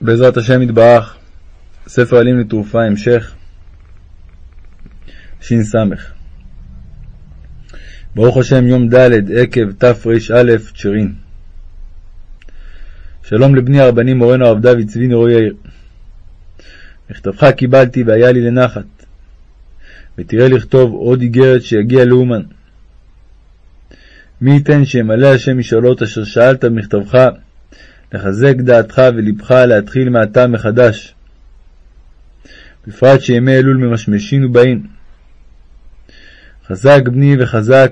בעזרת השם יתברך, ספר עלים לתרופה, המשך, ש"ס. ברוך השם, יום ד' עקב תר"א צ'רין. שלום לבני הרבנים מורנו הרב דוד צבי נרו יאיר. מכתבך קיבלתי והיה לי לנחת. ותראה לכתוב עוד איגרת שיגיע לאומן. מי ייתן שימלא השם משאלות אשר שאלת במכתבך לחזק דעתך ולבך להתחיל מעתה מחדש. בפרט שימי אלול ממשמשים ובאים. חזק בני וחזק,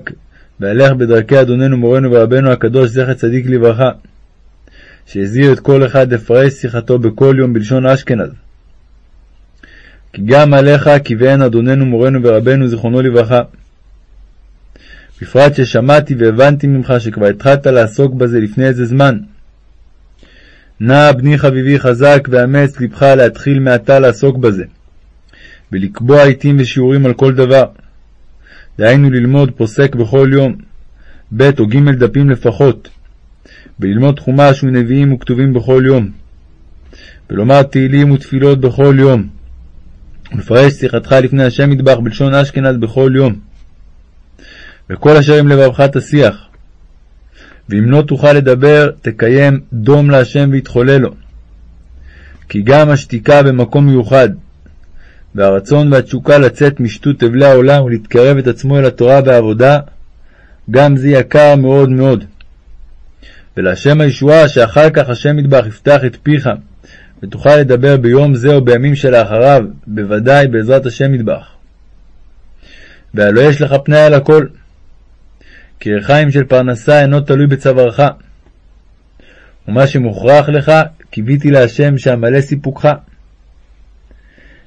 והלך בדרכי אדוננו מורנו ורבנו הקדוש זכר צדיק לברכה, שהזהיר את כל אחד לפרש שיחתו בכל יום בלשון אשכנז. כי גם עליך קיוויין אדוננו מורנו ורבנו זיכרונו לברכה. בפרט ששמעתי והבנתי ממך שכבר התחלת לעסוק בזה לפני איזה זמן. נא בני חביבי חזק ואמץ לבך להתחיל מעתה לעסוק בזה, ולקבוע עתים ושיעורים על כל דבר. דהיינו ללמוד פוסק בכל יום, ב' או ג' דפים לפחות, וללמוד חומש ונביאים וכתובים בכל יום, ולומר תהילים ותפילות בכל יום, ולפרש שיחתך לפני השם מטבח בלשון אשכנז בכל יום. וכל אשר עם לבבך תשיח, ואם לא תוכל לדבר, תקיים דום להשם ויתחולל לו. כי גם השתיקה במקום מיוחד, והרצון והתשוקה לצאת משטות אבלי העולם ולהתקרב את עצמו אל התורה והעבודה, גם זה יקר מאוד מאוד. ולהשם הישועה שאחר כך השם ידבח יפתח את פיך, ותוכל לדבר ביום זה או בימים שלאחריו, בוודאי בעזרת השם ידבח. והלא יש לך פנאי על הכל. כי רחיים של פרנסה אינו תלוי בצווארך. ומה שמוכרח לך, קיוויתי להשם שאמלא סיפוקך.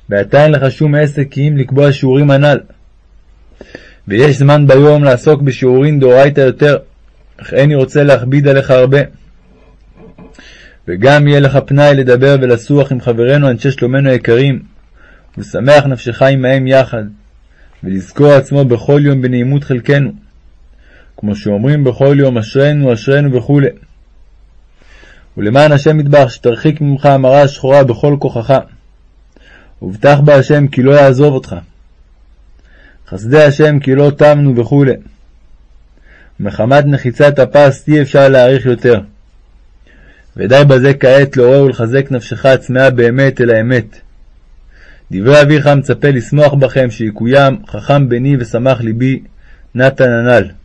ועתה אין לך שום עסק כי אם לקבוע שיעורים הנ"ל. ויש זמן ביום לעסוק בשיעורים דאורייתא יותר, אך איני רוצה להכביד עליך הרבה. וגם יהיה לך פנאי לדבר ולסוח עם חברינו אנשי שלומנו היקרים, ושמח נפשך עמהם יחד, ולזכור עצמו בכל יום בנעימות חלקנו. כמו שאומרים בכל יום אשרינו אשרינו וכו'. ולמען השם ידבח שתרחיק ממך המראה השחורה בכל כוחך. ובטח בה השם כי לא יעזוב אותך. חסדי השם כי לא תמנו וכו'. מחמת נחיצת הפס אי אפשר להעריך יותר. ודי בזה כעת לעורר ולחזק נפשך הצמאה באמת אל האמת. דברי אביך מצפה לשמוח בכם שיקוים חכם בני ושמח ליבי נתן הנ"ל.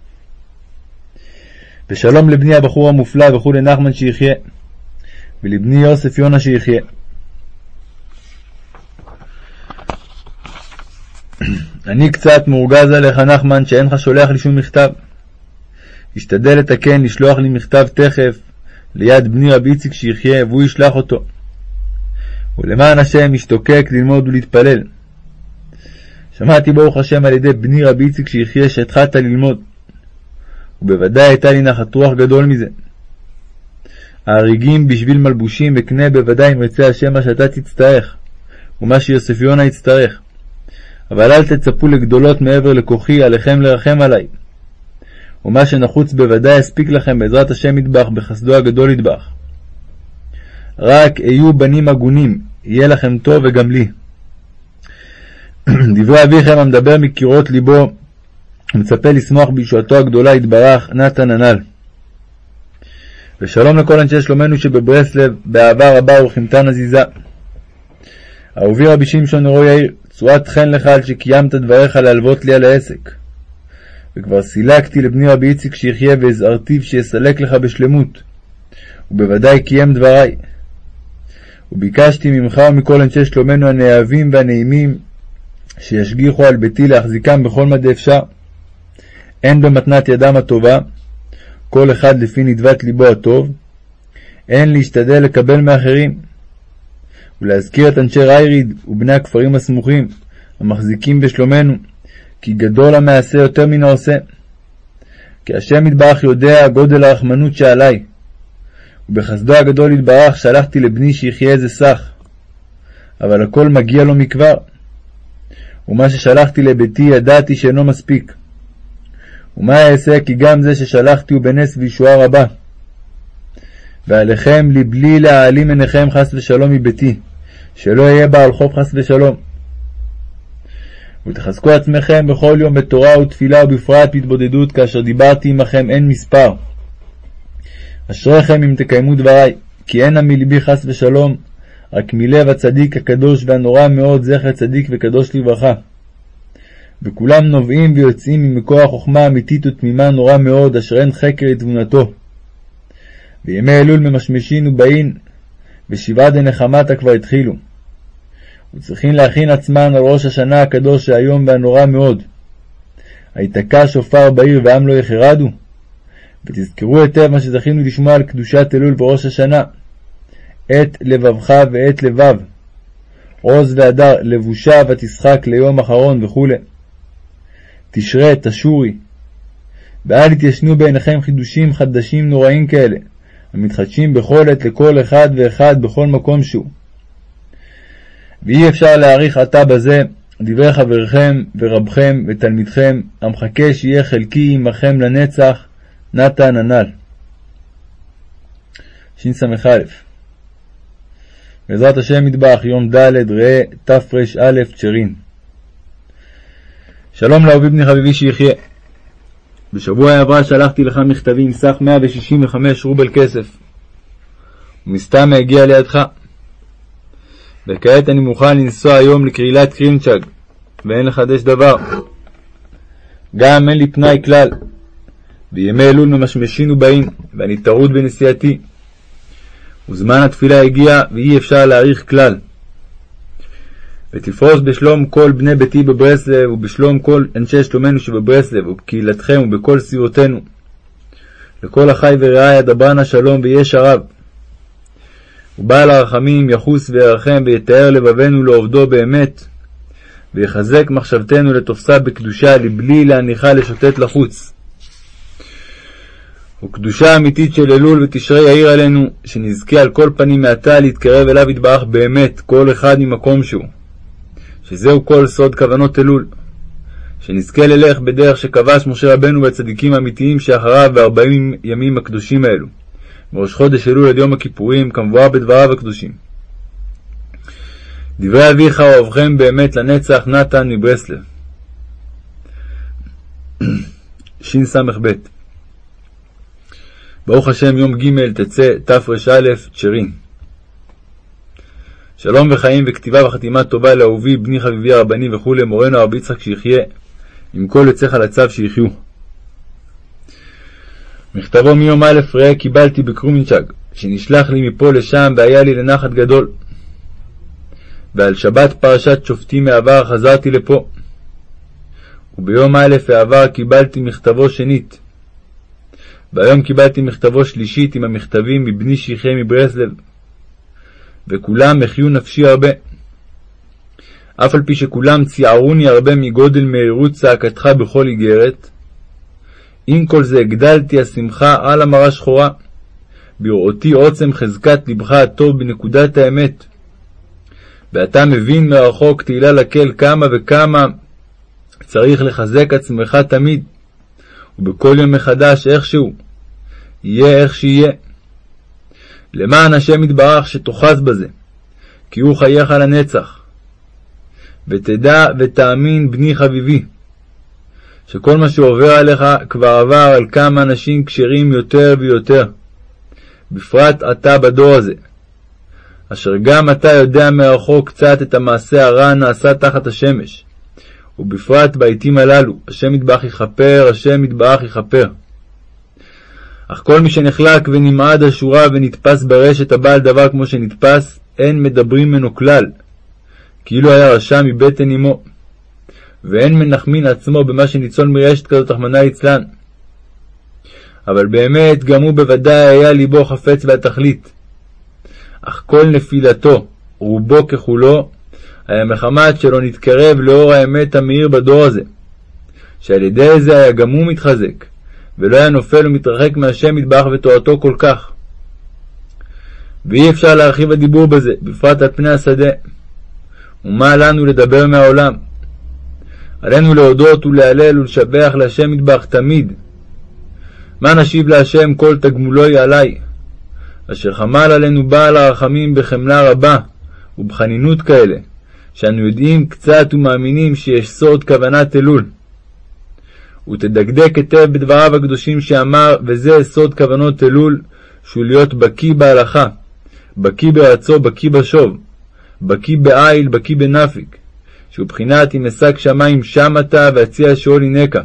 ושלום לבני הבחור המופלא וכולי נחמן שיחיה, ולבני יוסף יונה שיחיה. אני קצת מורגז עליך, נחמן, שאין לך שולח לי שום מכתב. השתדל לתקן, לשלוח לי מכתב תכף ליד בני רבי איציק שיחיה, והוא ישלח אותו. ולמען השם משתוקק ללמוד ולהתפלל. שמעתי ברוך השם על ידי בני רבי איציק שיחיה שהתחלת ללמוד. ובוודאי הייתה לי נחת רוח גדול מזה. ההריגים בשביל מלבושים וקנה בוודאי אם ירצה השם מה שאתה תצטרך, ומה שיוסף יונה יצטרך. אבל אל תצפו לגדולות מעבר לכוחי, עליכם לרחם עלי. ומה שנחוץ בוודאי יספיק לכם בעזרת השם ידבח, בחסדו הגדול ידבח. רק היו בנים הגונים, יהיה לכם טוב וגם לי. דברי אביכם המדבר מקירות ליבו, ומצפה לשמוח בישועתו הגדולה יתברך, נתן הנ"ל. ושלום לכל אנשי שלומנו שבברסלב, באהבה רבה וכמתה נזיזה. אהובי רבי שמשון נרו יאיר, צורת חן לך על שקיימת דבריך להלוות לי על העסק. וכבר סילקתי לבני רבי איציק שיחיה והזהרתיו שיסלק לך בשלמות, ובוודאי קיים דברי. וביקשתי ממך ומכל אנשי שלומנו הנאהבים והנעימים, שישגיחו על ביתי להחזיקם בכל מדי אפשר. הן במתנת ידם הטובה, כל אחד לפי נדבת ליבו הטוב, הן להשתדל לקבל מאחרים, ולהזכיר את אנשי רייריד ובני הכפרים הסמוכים, המחזיקים בשלומנו, כי גדול המעשה יותר מן העושה. כי השם יתברך יודע גודל הרחמנות שעלי, ובחסדו הגדול יתברך שלחתי לבני שיחיה איזה סך, אבל הכל מגיע לו מכבר. ומה ששלחתי לביתי ידעתי שאינו מספיק. ומה אעשה כי גם זה ששלחתי הוא בנס וישועה רבה. ועליכם לבלי להעלים עיניכם חס ושלום מביתי, שלא יהיה בעל חוב חס ושלום. ותחזקו עצמכם בכל יום בתורה ותפילה ובפרט בהתבודדות, כאשר דיברתי עמכם אין מספר. אשריכם אם תקיימו דברי, כי אין עמי ליבי חס ושלום, רק מלב הצדיק הקדוש והנורא מאוד זכר צדיק וקדוש לברכה. וכולם נובעים ויוצאים ממקור החוכמה האמיתית ותמימה נורא מאוד, אשר אין חקר לתבונתו. וימי אלול ממשמשין ובאין, ושבעה דנחמתה כבר התחילו. וצריכים להכין עצמן על ראש השנה הקדוש האיום והנורא מאוד. היתקע שופר בעיר ועם לא יחרדו? ותזכרו היטב מה שזכינו לשמוע על קדושת אלול וראש השנה. עת לבבך ועת לבב. עוז והדר, לבושה ותשחק ליום אחרון וכו'. תשרה, תשורי. ואל יתיישנו בעיניכם חידושים חדשים נוראים כאלה, המתחדשים בכל עת לכל אחד ואחד בכל מקום שהוא. ואי אפשר להעריך עתה בזה דברי חברכם ורבכם ותלמידכם, המחכה שיהיה חלקי עמכם לנצח, נתן הנ"ל. שס"א בעזרת השם מטבח, יום ד' ראה תר"א צ'רין. שלום לאהובי בני חביבי שיחיה. בשבוע העברה שלחתי לך מכתבים סך 165 רובל כסף. ומסתמא הגיע לידך. וכעת אני מוכן לנסוע היום לקהילת קרימנצ'וג, ואין לחדש דבר. גם אין לי פנאי כלל. כי ימי אלול ממשמשין ובאין, ואני טרוד בנסיעתי. וזמן התפילה הגיע, ואי אפשר להאריך כלל. ותפרוס בשלום כל בני ביתי בברסלב, ובשלום כל אנשי שלומנו שבברסלב, ובקהילתכם ובכל סביבותינו. לכל אחי ורעי אדברנה שלום ויש הרב. ובעל הרחמים יחוס וירחם ויתאר לבבנו לעובדו באמת, ויחזק מחשבתנו לתופסה בקדושה לבלי להניחה לשוטט לחוץ. וקדושה אמיתית של אלול ותשרי יאיר עלינו, שנזכה על כל פנים מעתה להתקרב אליו יתברך באמת, כל אחד ממקום שהוא. שזהו כל סוד כוונות אלול. שנזכה ללך בדרך שכבש משה רבנו והצדיקים האמיתיים שאחריו בארבעים ימים הקדושים האלו. בראש חודש אלול עד יום הכיפורים, כמבואר בדבריו הקדושים. דברי אביך אוהבכם באמת לנצח נתן מברסלב. שס"ב ברוך השם יום ג' תצא תר"א צ'רין. שלום וחיים וכתיבה וחתימה טובה לאהובי בני חביבי הרבני וכולי מורנו הרב יצחק שיחיה עם כל יוצאיך לצו שיחיו. מכתבו מיום א' ראה קיבלתי בקרומינצ'ג, שנשלח לי מפה לשם והיה לי לנחת גדול. ועל שבת פרשת שופטים מעבר חזרתי לפה. וביום א' העבר קיבלתי מכתבו שנית. והיום קיבלתי מכתבו שלישית עם המכתבים מבני שיחיה מברסלב. וכולם החיו נפשי הרבה. אף על פי שכולם ציערוני הרבה מגודל מהירות צעקתך בכל איגרת, עם כל זה הגדלתי השמחה על המרה שחורה, בראותי עוצם חזקת לבך הטוב בנקודת האמת. ואתה מבין מרחוק תהילה לקל כמה וכמה צריך לחזק עצמך תמיד, ובכל יום מחדש איכשהו, יהיה איך שיהיה. למען השם יתברך שתאחז בזה, כי הוא חייך לנצח. ותדע ותאמין, בני חביבי, שכל מה שעובר עליך כבר עבר על כמה אנשים כשרים יותר ויותר, בפרט אתה בדור הזה, אשר גם אתה יודע מרחוק קצת את המעשה הרע הנעשה תחת השמש, ובפרט בעתים הללו, השם יתברך יכפר, השם יתברך יכפר. אך כל מי שנחלק ונמעד השורה ונתפס ברשת הבעל דבר כמו שנתפס, אין מדברים ממנו כלל, כאילו היה רשע מבטן אמו. ואין מנחמין עצמו במה שניצול מרשת כזאת, רחמנא ליצלן. אבל באמת, גם הוא בוודאי היה ליבו חפץ והתכלית. אך כל נפילתו, רובו ככולו, היה מחמת שלא נתקרב לאור האמת המאיר בדור הזה, שעל ידי זה היה גם הוא מתחזק, ולא היה נופל ומתרחק מהשם מטבח ותורתו כל כך. ואי אפשר להרחיב הדיבור בזה, בפרט על פני השדה. ומה לנו לדבר מהעולם? עלינו להודות ולהלל ולשבח להשם מטבח תמיד. מה נשיב להשם כל תגמולוי עלי? אשר חמל עלינו בעל הרחמים בחמלה רבה ובחנינות כאלה, שאנו יודעים קצת ומאמינים שיש סוד כוונת אלול. ותדקדק היטב בדבריו הקדושים שאמר, וזה סוד כוונות אלול, שהוא להיות בקיא בהלכה, בקיא בארצו, בקיא בשוב, בקיא בעיל, בקיא בנפיק, שהוא בחינת אם אשק שמים שמתה ואציע שאול הינקה.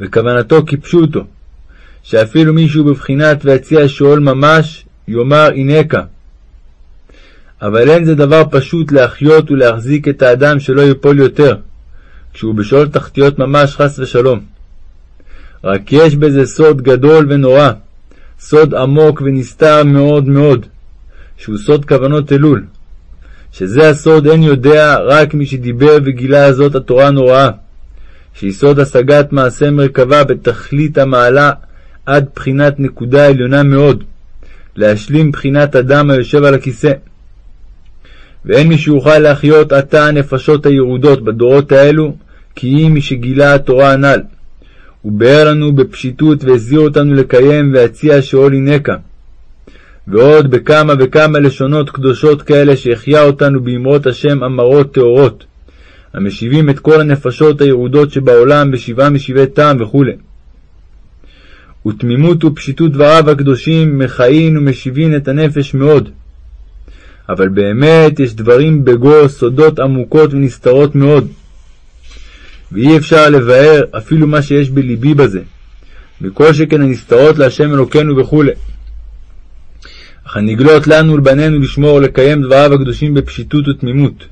וכוונתו כפשוטו, שאפילו מישהו בבחינת ויציע שאול ממש, יאמר הינקה. אבל אין זה דבר פשוט להחיות ולהחזיק את האדם שלא יפול יותר, כשהוא בשאול תחתיות ממש חס ושלום. רק יש בזה סוד גדול ונורא, סוד עמוק ונסתר מאוד מאוד, שהוא סוד כוונות אלול, שזה הסוד אין יודע רק מי שדיבר וגילה זאת התורה הנוראה, שהיא סוד השגת מעשה מרכבה בתכלית המעלה עד בחינת נקודה עליונה מאוד, להשלים בחינת אדם היושב על הכיסא. ואין מי שיוכל להחיות עתה הנפשות הירודות בדורות האלו, כי היא מי שגילה התורה הנ"ל. הוא ביאר לנו בפשיטות והזהיר אותנו לקיים והציע שאול הינקה. ועוד בכמה וכמה לשונות קדושות כאלה שהחיה אותנו באמרות השם אמרות טהורות, המשיבים את כל הנפשות הירודות שבעולם בשבעה משבעי טעם וכו'. ותמימות ופשיטות דבריו הקדושים מחיים ומשיבים את הנפש מאוד. אבל באמת יש דברים בגו סודות עמוקות ונסתרות מאוד. ואי אפשר לבאר אפילו מה שיש בלבי בזה, וכל שכן הנסתרות להשם אלוקינו וכו'. אך הנגלות לנו ולבנינו לשמור ולקיים דבריו הקדושים בפשיטות ותמימות.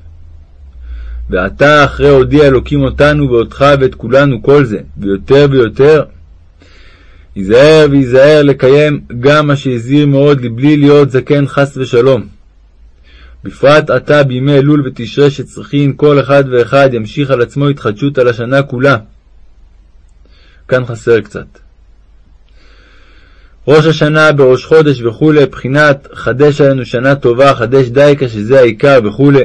ועתה אחרי הודיע אלוקים אותנו ואותך ואת כולנו כל זה, ויותר ויותר, היזהר והיזהר לקיים גם מה שהזהיר מאוד לבלי להיות זקן חס ושלום. בפרט עתה בימי אלול ותשרי שצריכים כל אחד ואחד ימשיך על עצמו התחדשות על השנה כולה. כאן חסר קצת. ראש השנה בראש חודש וכולי, בחינת חדש עלינו שנה טובה, חדש דייקה שזה העיקר וכולי.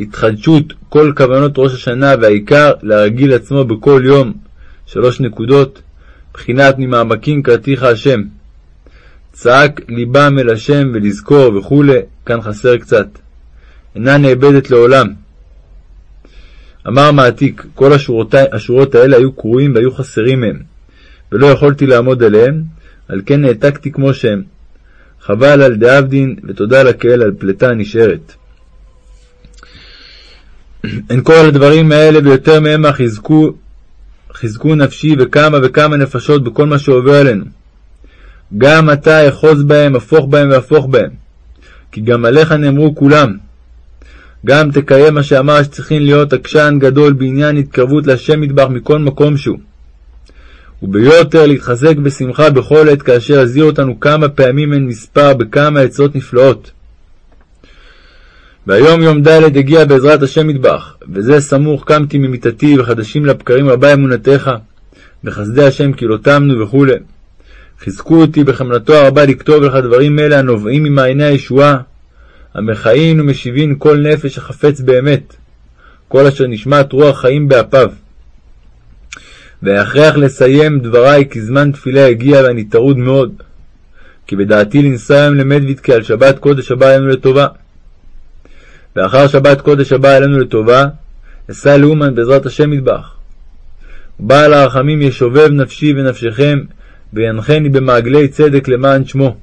התחדשות כל כוונות ראש השנה והעיקר להרגיל עצמו בכל יום שלוש נקודות, בחינת ממעמקים קראתיך השם. צעק ליבם אל השם ולזכור וכולי, כאן חסר קצת. אינה נאבדת לעולם. אמר מעתיק, כל השורות, השורות האלה היו קרועים והיו חסרים מהם, ולא יכולתי לעמוד עליהם, על כן העתקתי כמו שהם. חבל על דאבדין, ותודה לקהל על פלטה הנשארת. אין כל הדברים האלה ויותר מהם חיזקו, חיזקו נפשי וכמה וכמה נפשות בכל מה שעובר עלינו. גם אתה אחוז בהם, הפוך בהם והפוך בהם. כי גם עליך נאמרו כולם. גם תקיים מה שאמר שצריכים להיות עקשן גדול בעניין התקרבות להשם מטבח מכל מקום שהוא. וביותר להתחזק בשמחה בכל עת כאשר הזהיר אותנו כמה פעמים אין מספר בכמה עצות נפלאות. והיום יום ד' הגיע בעזרת השם מטבח, וזה סמוך קמתי ממיתתי וחדשים לבקרים רבה אמונתך, בחסדי השם כי לא תמנו וכו'. חזקו אותי בחמלתו הרבה לכתוב לך דברים אלה הנובעים ממעייני הישועה, המכהין ומשיבין כל נפש החפץ באמת, כל אשר נשמעת רוח חיים באפיו. והכרח לסיים דברי כי זמן תפילה הגיע ואני טרוד מאוד, כי בדעתי לנסוע היום למדוויד על שבת קודש הבא עלינו לטובה. ואחר שבת קודש הבא עלינו לטובה, אסע לאומן בעזרת השם מטבח. בעל הרחמים ישובב נפשי ונפשכם, וינחני במעגלי צדק למען שמו.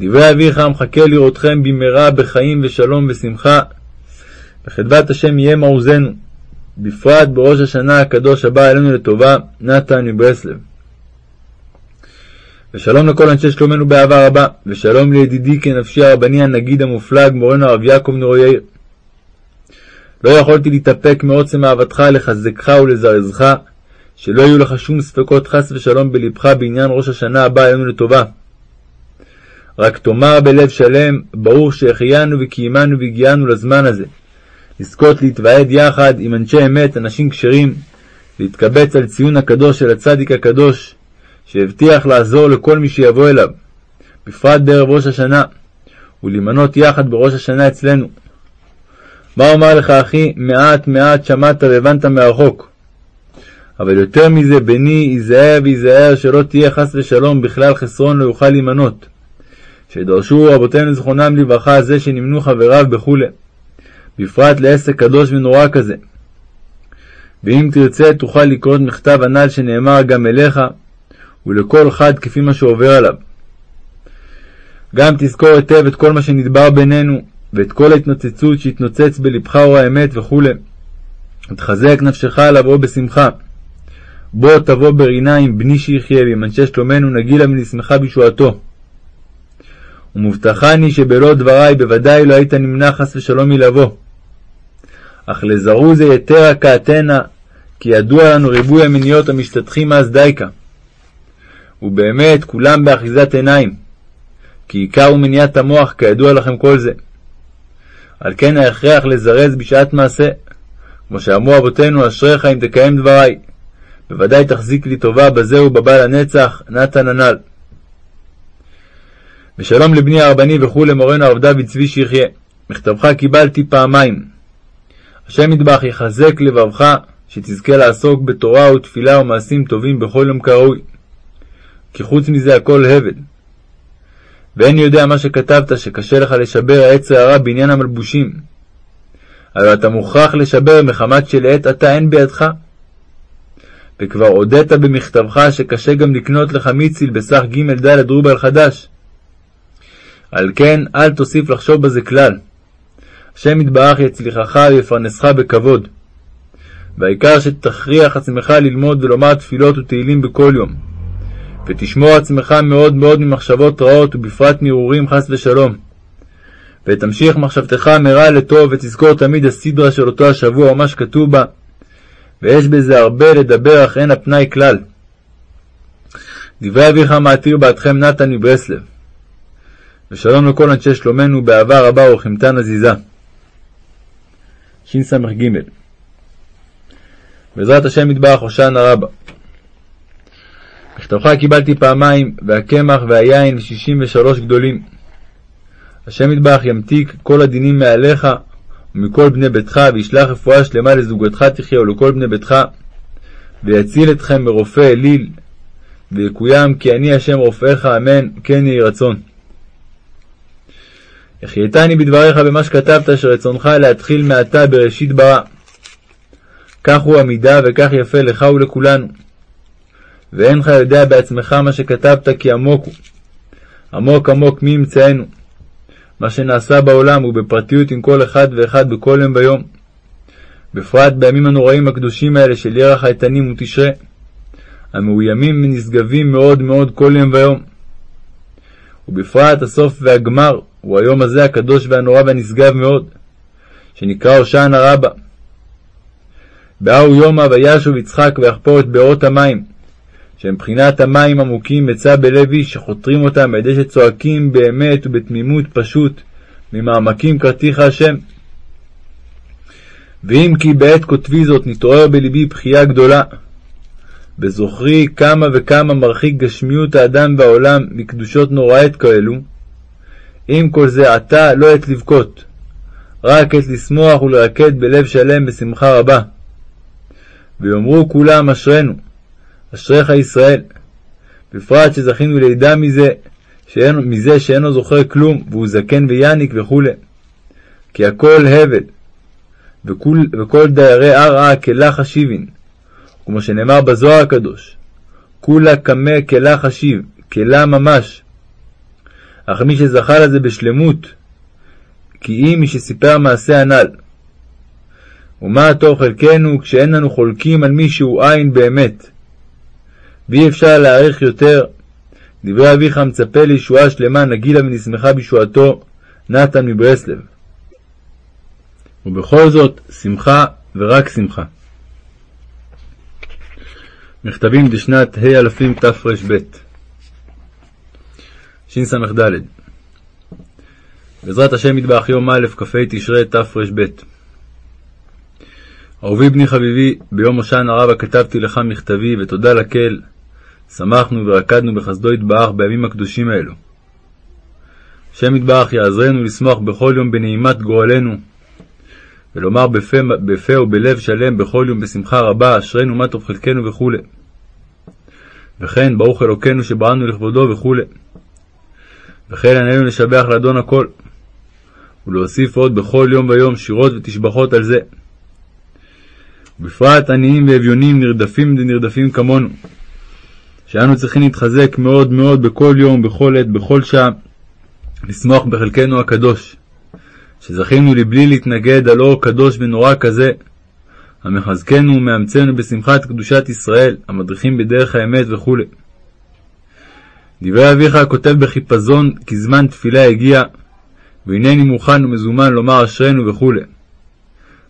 דברי אביך המחכה לראותכם במהרה בחיים ושלום ושמחה, וחדבת השם יהיה מעוזנו, בפרט בראש השנה הקדוש הבא עלינו לטובה, נתן מברסלב. ושלום לכל אנשי שלומנו באהבה רבה, ושלום לידידי כנפשי הרבני הנגיד המופלג, מורנו הרב יעקב נרו יאיר. לא יכולתי להתאפק מעוצם אהבתך לחזקך ולזרזך, שלא יהיו לך שום ספקות חס ושלום בלבך בעניין ראש השנה הבא עלינו לטובה. רק תאמר בלב שלם, ברור שהחיינו וקיימנו והגיענו לזמן הזה. לזכות להתוועד יחד עם אנשי אמת, אנשים כשרים, להתקבץ על ציון הקדוש של הצדיק הקדוש, שהבטיח לעזור לכל מי שיבוא אליו, בפרט בערב ראש השנה, ולהימנות יחד בראש השנה אצלנו. מה אומר לך, אחי, מעט מעט שמעת והבנת מרחוק. אבל יותר מזה, בני, היזהר והיזהר שלא תהיה חס ושלום בכלל חסרון לא יוכל להימנות. שדרשו רבותינו זכרונם לברכה זה שנמנו חבריו וכולי, בפרט לעסק קדוש ונורא כזה. ואם תרצה תוכל לקרוא את מכתב הנ"ל שנאמר גם אליך, ולכל חד כפי מה שעובר עליו. גם תזכור היטב את כל מה שנדבר בינינו, ואת כל ההתנוצצות שהתנוצץ בלבך אור האמת וכו'. תחזק נפשך לבוא בשמחה. בוא תבוא ברינה עם בני שיחיה ועם אנשי שלומנו נגילה ונשמחה בישועתו. ומובטחני שבלא דברי בוודאי לא היית נמנע חס ושלום מלבוא. אך לזרוז יתרה כעתנה, כי ידוע לנו ריבוי המיניות המשתטחים אז דייקה. ובאמת כולם באחיזת עיניים, כי עיקר הוא מניעת המוח, כידוע לכם כל זה. על כן ההכרח לזרז בשעת מעשה, כמו שאמרו אבותינו, אשריך אם תקיים דברי. בוודאי תחזיק לי טובה בזה ובבא לנצח, נתן הנ"ל. ושלום לבני הרבני וכו' למורנו הרב דוד צבי שיחיה. מכתבך קיבלתי פעמיים. השם ידבח יחזק לבבך, שתזכה לעסוק בתורה ותפילה ומעשים טובים בכל יום כראוי. כי חוץ מזה הכל הבל. ואין יודע מה שכתבת, שקשה לך לשבר העץ הרע בעניין המלבושים. אבל אתה מוכרח לשבר מחמת שלעת עתה אין בידך. וכבר הודית במכתבך שקשה גם לקנות לך מיציל בסך ג' ד' רובל חדש. על כן אל תוסיף לחשוב בזה כלל. השם יתברך יצליחך ויפרנסך בכבוד. והעיקר שתכריח עצמך ללמוד ולומר תפילות ותהילים בכל יום. ותשמור עצמך מאוד מאוד ממחשבות רעות, ובפרט מהרהורים חס ושלום. ותמשיך מחשבתך מרע לטוב, ותזכור תמיד הסדרה של אותו השבוע, ומה שכתוב בה, ויש בזה הרבה לדבר, אך אין הפנאי כלל. דברי אביך מעתיר בעדכם נתן מברסלב. ושלום לכל אנשי שלומנו, באהבה רבה ורחימתן עזיזה. שס"ג בעזרת השם יתברך הושענא רבה. מכתבך קיבלתי פעמיים, והקמח והיין ושישים ושלוש גדולים. השם יתברך ימתיק כל הדינים מעליך ומכל בני ביתך, וישלח רפואה שלמה לזוגתך תחיה ולכל בני ביתך, ויציל אתכם מרופא אליל, ויקוים כי אני השם רופאיך, אמן, כן יהי רצון. החייתני בדבריך במה שכתבת, שרצונך להתחיל מעתה בראשית ברא. כך הוא המידה, וכך יפה לך ולכולנו. ואינך יודע בעצמך מה שכתבת, כי עמוק הוא. עמוק עמוק מי ימצאנו. מה שנעשה בעולם הוא בפרטיות עם כל אחד ואחד בכל יום ויום. בפרט בימים הנוראים הקדושים האלה של ירח האיתנים ותשרה, המאוימים ונשגבים מאוד מאוד כל יום ויום. ובפרט הסוף והגמר הוא היום הזה הקדוש והנורא והנשגב מאוד, שנקרא הושענא רבה. באהו יומא וישוב יצחק ויחפור את בארות המים, שהם בחינת המים עמוקים מצא בלב איש, שחותרים אותם על ידי שצועקים באמת ובתמימות פשוט, ממעמקים קראתיך השם. ואם כי בעת כותבי זאת נתעורר בלבי בכייה גדולה, בזוכרי כמה וכמה מרחיק גשמיות האדם והעולם מקדושות נוראית כאלו, עם כל זה עתה לא עת לבכות, רק עת לשמוח ולרקד בלב שלם בשמחה רבה. ויאמרו כולם אשרינו, אשריך ישראל, בפרט שזכינו לידע מזה, שאין, מזה שאינו זוכר כלום, והוא זקן ויניק וכו', כי הכל הבל, וכל, וכל דיירי ערעה כלה חשיבין, כמו שנאמר בזוהר הקדוש, כולה קמה כלה חשיב, כלה ממש. אך מי שזכה לזה בשלמות, כי אם מי שסיפר מעשה הנ"ל. ומה הטוב חלקנו כשאין לנו חולקים על מי שהוא עין באמת. ואי אפשר להעריך יותר. דברי אביך מצפה לישועה שלמה, נגילה ונשמחה בישועתו, נתן מברסלב. ובכל זאת, שמחה ורק שמחה. מכתבים דשנת ה' אלפים תר"ב שס"ד בעזרת השם יתברך יום א' כ"ה תשרי תר"ב אהובי בני חביבי, ביום הושענא רבה כתבתי לך מכתבי, ותודה לקהל, שמחנו ורקדנו בחסדו יתברך בימים הקדושים האלו. השם יתברך יעזרנו לשמוח בכל יום בנעימת גורלנו, ולומר בפה, בפה ובלב שלם בכל יום בשמחה רבה, אשרינו מה טוב חלקנו וכו'. וכן, ברוך אלוקינו שבראנו לכבודו וכו'. וכן עלינו לשבח לאדון הכל, ולהוסיף עוד בכל יום ויום שירות ותשבחות על זה. ובפרט עניים ואביונים נרדפים ונרדפים כמונו, שאנו צריכים להתחזק מאוד מאוד בכל יום, בכל עת, בכל שעה, לשמוח בחלקנו הקדוש, שזכינו לבלי להתנגד על אור קדוש ונורא כזה, המחזקנו ומאמצנו בשמחת קדושת ישראל, המדריכים בדרך האמת וכו'. דברי אביך כותב בחיפזון כי זמן תפילה הגיע, והנני מוכן ומזומן לומר אשרינו וכו'.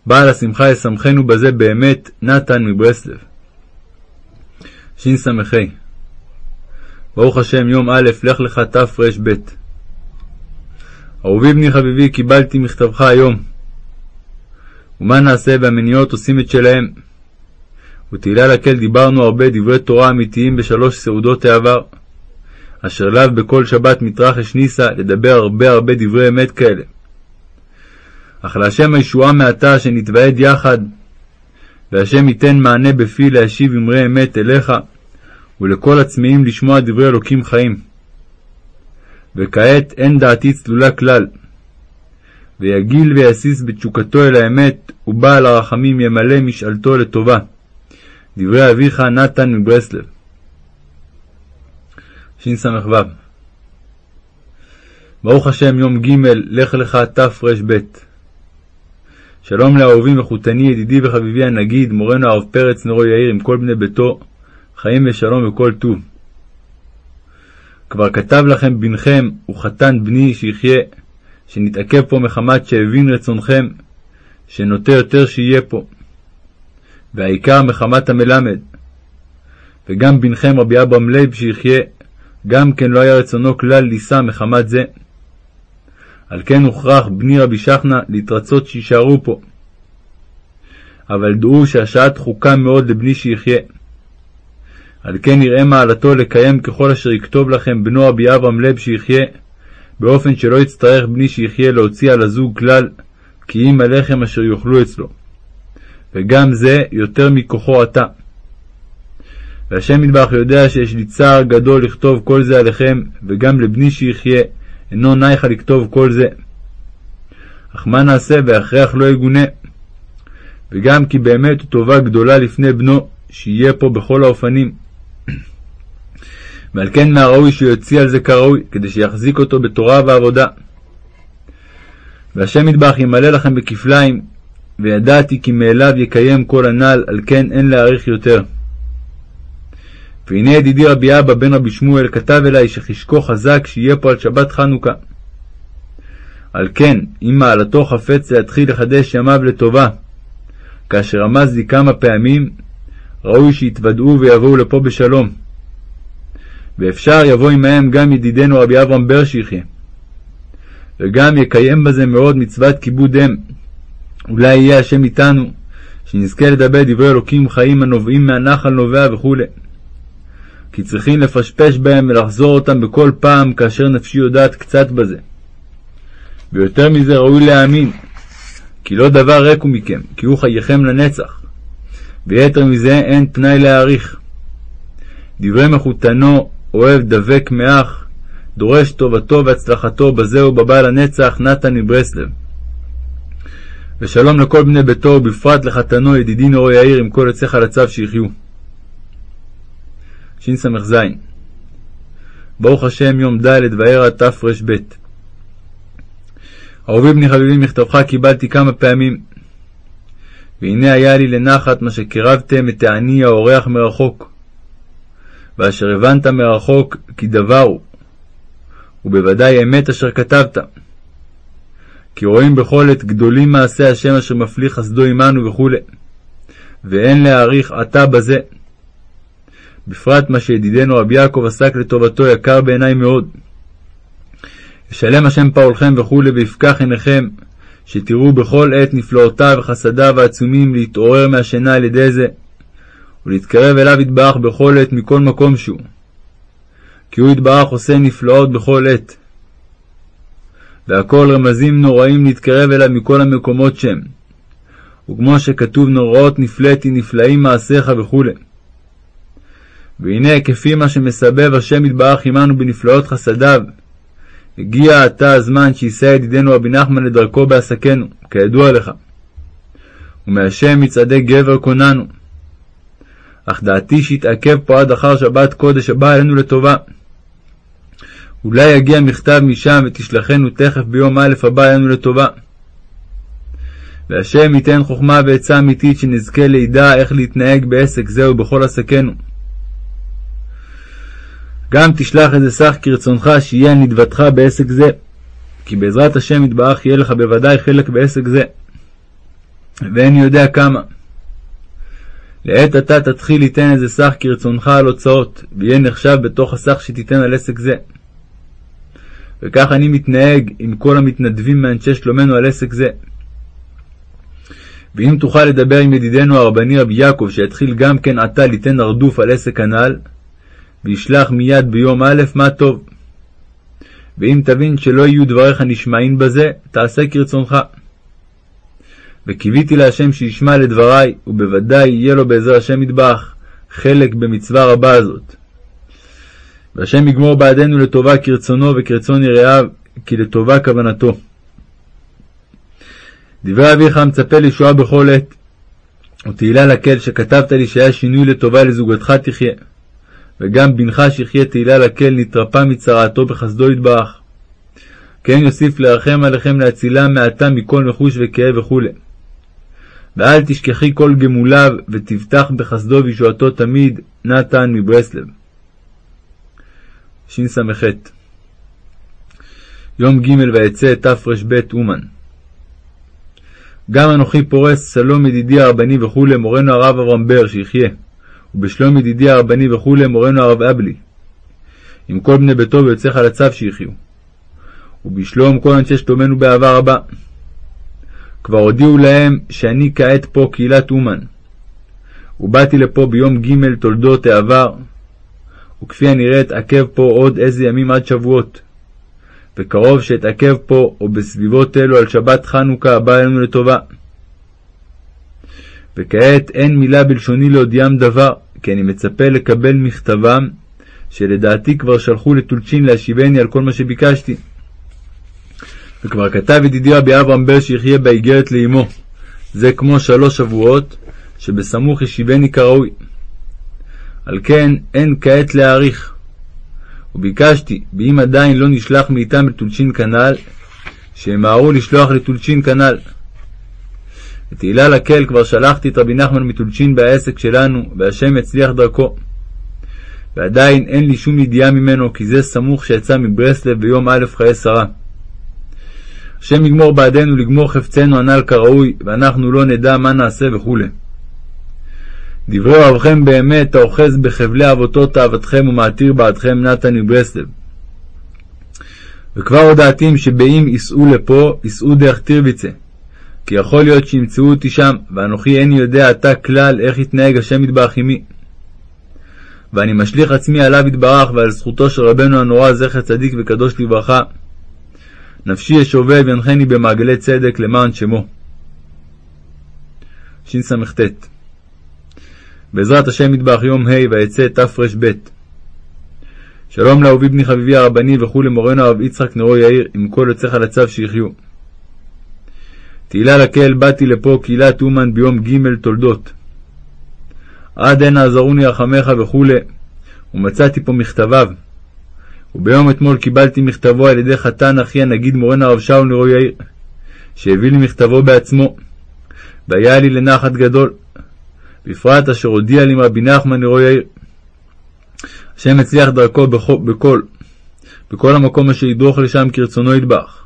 בעל השמחה ישמחנו בזה באמת, נתן מברסלב. שס"ה ברוך השם, יום א', לך לך תר"ב. אהובי בני חביבי, קיבלתי מכתבך היום. ומה נעשה והמניעות עושים את שלהם. ותהילה לקהל דיברנו הרבה דברי תורה אמיתיים בשלוש סעודות העבר, אשר לאו בכל שבת מתרחש ניסה לדבר הרבה הרבה דברי אמת כאלה. אך להשם הישועה מעתה שנתוועד יחד, והשם ייתן מענה בפי להשיב אמרי אמת אליך, ולכל הצמאים לשמוע דברי אלוקים חיים. וכעת אין דעתי צלולה כלל. ויגיל ויסיס בתשוקתו אל האמת, ובעל הרחמים ימלא משאלתו לטובה. דברי אביך נתן מברסלב. שס"ו ברוך השם יום ג' לך לך תר"ב שלום לאהובי מחותני ידידי וחביבי הנגיד מורנו הרב פרץ נרו יאיר עם כל בני ביתו חיים ושלום וכל טוב. כבר כתב לכם בנכם וחתן בני שיחיה שנתעכב פה מחמת שהבין רצונכם שנוטה יותר שיהיה פה והעיקר מחמת המלמד וגם בנכם רבי אברהם לייב שיחיה גם כן לא היה רצונו כלל לישא מחמת זה. על כן הוכרח בני רבי שכנה להתרצות שיישארו פה. אבל דעו שהשעה דחוקה מאוד לבני שיחיה. על כן יראה מעלתו לקיים ככל אשר יכתוב לכם בנו רבי אברהם לייב שיחיה, באופן שלא יצטרך בני שיחיה להוציא על הזוג כלל, כי אם הלחם אשר יאכלו אצלו. וגם זה יותר מכוחו עתה. והשם מטבח יודע שיש לי צער גדול לכתוב כל זה עליכם, וגם לבני שיחיה, אינו נייך לכתוב כל זה. אך מה נעשה והכרח לא יגונה? וגם כי באמת הוא טובה גדולה לפני בנו, שיהיה פה בכל האופנים. ועל כן מהראוי שהוא יוציא על זה כראוי, כדי שיחזיק אותו בתורה ועבודה. והשם מטבח ימלא לכם בכפליים, וידעתי כי מאליו יקיים כל הנ"ל, על כן אין להאריך יותר. והנה ידידי רבי אבא בן רבי שמואל כתב אלי שחשקו חזק שיהיה פה על שבת חנוכה. על כן, אם מעלתו חפץ להתחיל לחדש ימיו לטובה, כאשר רמז לי כמה פעמים, ראוי שיתוודעו ויבואו לפה בשלום. ואפשר יבוא עמהם גם ידידנו רבי אברהם ברשיחי, וגם יקיים בזה מאוד מצוות כיבוד אם. אולי יהיה השם איתנו, שנזכה לדבר דברי אלוקים חיים הנובעים מהנחל נובע וכו'. כי צריכים לפשפש בהם ולחזור אותם בכל פעם כאשר נפשי יודעת קצת בזה. ויותר מזה ראוי להאמין, כי לא דבר ריק הוא מכם, כי הוא חייכם לנצח, ויתר מזה אין פנאי להעריך. דברי מחותנו, אוהב דבק מאח, דורש טובתו והצלחתו בזה ובבא לנצח, נתן מברסלב. ושלום לכל בני ביתו, ובפרט לחתנו ידידי נורו יאיר עם כל יוצאיך לצו שיחיו. שס"ז ברוך השם יום ד' וערא תר"ב אהובי בני חביבי מכתבך קיבלתי כמה פעמים והנה היה לי לנחת מה שקרבתם את העני האורח מרחוק ואשר הבנת מרחוק כי דבר הוא ובוודאי אמת אשר כתבת. כי רואים בכל עת גדולים מעשי השם אשר מפליא חסדו עמנו וכו' ואין להעריך עתה בזה. בפרט מה שידידנו רבי יעקב עסק לטובתו יקר בעיניי מאוד. ישלם השם פעולכם וכולי ויפקח עיניכם, שתראו בכל עת נפלאותיו וחסדיו העצומים להתעורר מהשינה על ידי זה, ולהתקרב אליו יתברך בכל עת מכל מקום שהוא. כי הוא יתברך עושה נפלאות בכל עת. והכל רמזים נוראים להתקרב אליו מכל המקומות שהם, וכמו שכתוב נוראות נפלאתי נפלאים מעשיך וכו'. והנה כפי מה שמסבב השם יתברך עמנו בנפלאות חסדיו, הגיע עתה הזמן שיישא ידידנו רבי נחמן לדרכו בעסקנו, כידוע לך. ומהשם מצעדי גבר קוננו. אך דעתי שיתעכב פה עד אחר שבת קודש הבא עלינו לטובה. אולי יגיע מכתב משם ותשלחנו תכף ביום א' הבא עלינו לטובה. והשם ייתן חוכמה ועצה אמיתית שנזכה לידע איך להתנהג בעסק זה ובכל עסקנו. גם תשלח איזה סך כרצונך שיהיה נדבתך בעסק זה, כי בעזרת השם יתברך יהיה לך בוודאי חלק בעסק זה, ואין יודע כמה. לעת עתה תתחיל ליתן איזה סך כרצונך על הוצאות, ויהיה נחשב בתוך הסך שתיתן על עסק זה. וכך אני מתנהג עם כל המתנדבים מאנשי שלומנו על עסק זה. ואם תוכל לדבר עם ידידנו הרבני רבי יעקב, שיתחיל גם כן עתה ליתן הרדוף על עסק הנ"ל, וישלח מיד ביום א', מה טוב. ואם תבין שלא יהיו דבריך נשמעים בזה, תעשה כרצונך. וקיוויתי להשם שישמע לדברי, ובוודאי יהיה לו בעזר השם ידבח חלק במצווה רבה הזאת. והשם יגמור בעדנו לטובה כרצונו וכרצון יראיו, כי לטובה כוונתו. דברי אביך מצפה לישועה בכל עת, ותהילה לקהל שכתבת לי שהיה שינוי לטובה לזוגתך תחיה. וגם בנך שיחיה תהילה לקהל נתרפא מצרעתו בחסדו יתברך. כן יוסיף לרחם עליכם להצילה מעתה מכל נחוש וכאב וכו'. ואל תשכחי כל גמוליו, ותבטח בחסדו וישועתו תמיד, נתן מברסלב. שס"ח יום ג' ויצא תר"ב אומן גם אנוכי פורס שלום ידידי הרבני וכולי, מורנו הרב אברהם בר, שיחיה. ובשלום ידידי הרבני וכולי, מורנו הרב אבלי. עם כל בני ביתו ויוצאיך לצו שיחיו. ובשלום כל אנשי שלומנו באהבה רבה. כבר הודיעו להם שאני כעת פה קהילת אומן. ובאתי לפה ביום ג' תולדות העבר, וכפי הנראה אתעכב פה עוד איזה ימים עד שבועות. וקרוב שאתעכב פה או בסביבות אלו על שבת חנוכה הבא עלינו לטובה. וכעת אין מילה בלשוני להודיעם דבר, כי אני מצפה לקבל מכתבם, שלדעתי כבר שלחו לטולצ'ין להשיבני על כל מה שביקשתי. וכבר כתב ידידי רבי אברהם בר שיחיה באיגרת לאמו, זה כמו שלוש שבועות, שבסמוך ישיבני כראוי. על כן אין כעת להאריך. וביקשתי, ואם עדיין לא נשלח מאיתם לטולצ'ין כנ"ל, שימהרו לשלוח לטולצ'ין כנ"ל. ותהילה לקהל כבר שלחתי את רבי נחמן מטולצ'ין בעסק שלנו, והשם יצליח דרכו. ועדיין אין לי שום ידיעה ממנו, כי זה סמוך שיצא מברסלב ביום א' חיי שרה. השם יגמור בעדנו לגמור חפצנו הנ"ל כראוי, ואנחנו לא נדע מה נעשה וכו'. דברי אוהבכם באמת, האוחז בחבלי אבותות אהבתכם ומעתיר בעדכם נתן מברסלב. וכבר הודעתים שבאם ייסעו לפה, ייסעו דרך טירביצה. כי יכול להיות שימצאו אותי שם, ואנוכי איני יודע עתה כלל איך יתנהג השם יתברך עמי. ואני משליך עצמי עליו יתברך ועל זכותו של רבנו הנורא זכר צדיק וקדוש לברכה. נפשי ישובב ינחני במעגלי צדק למען שמו. שס"ט בעזרת השם יתברך יום ה' ויצא תר"ב שלום לאהובי בני חביבי הרבני וכו' למורנו הרב יצחק נרו יאיר עם כל יוצאיך לצו שיחיו. תהילה לקהל באתי לפה קהילת אומן ביום ג' תולדות. עד הנה עזרוני רחמך וכו', ומצאתי פה מכתביו. וביום אתמול קיבלתי מכתבו על ידי חתן אחי הנגיד מורנו הרב שאול נרו יאיר, שהביא לי מכתבו בעצמו, והיה לי לנחת גדול, בפרט אשר הודיע לי מרבי נחמן נרו יאיר. השם הצליח דרכו בכל, בכל המקום אשר ידרוך לשם כרצונו ידבח.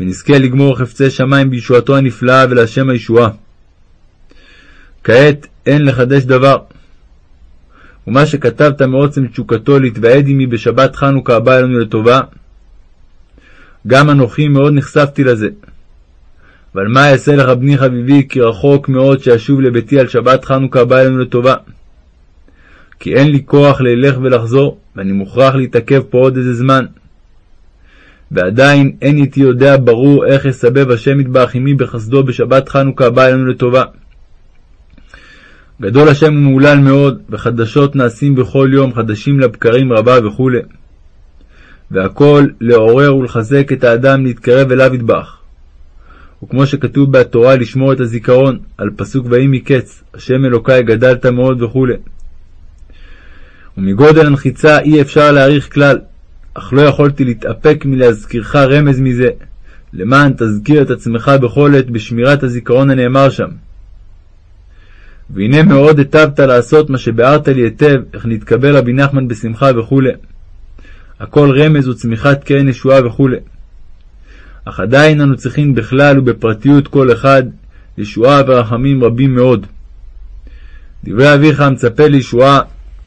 ונזכה לגמור חפצי שמיים בישועתו הנפלאה ולהשם הישועה. כעת אין לחדש דבר. ומה שכתבת מעוצם תשוקתו להתוועד עמי בשבת חנוכה הבא אלינו לטובה, גם אנוכי מאוד נחשפתי לזה. אבל מה אעשה לך בני חביבי, כי רחוק מאוד שאשוב לביתי על שבת חנוכה הבא אלינו לטובה. כי אין לי כוח ללך ולחזור, ואני מוכרח להתעכב פה עוד איזה זמן. ועדיין אין איתי יודע ברור איך יסבב השם יתברך עמי בחסדו בשבת חנוכה הבאה אלינו לטובה. גדול השם ומהולל מאוד, וחדשות נעשים בכל יום, חדשים לבקרים רבה וכו'. והכל לעורר ולחזק את האדם להתקרב אליו ידבח. וכמו שכתוב בתורה לשמור את הזיכרון, על פסוק ויהי מקץ, השם אלוקי גדלת מאוד וכו'. ומגודל הנחיצה אי אפשר להעריך כלל, אך לא יכולתי להתאפק מלהזכירך רמז מזה, למען תזכיר את עצמך בכל עת בשמירת הזיכרון הנאמר שם. והנה מאוד היטבת לעשות מה שביארת לי היטב, איך נתקבל רבי נחמן בשמחה וכו'. הכל רמז וצמיחת קרן ישועה וכו'. אך עדיין אנו צריכים בכלל ובפרטיות כל אחד ישועה ורחמים רבים מאוד. דברי אביך המצפה לישועה,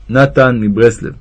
נתן מברסלב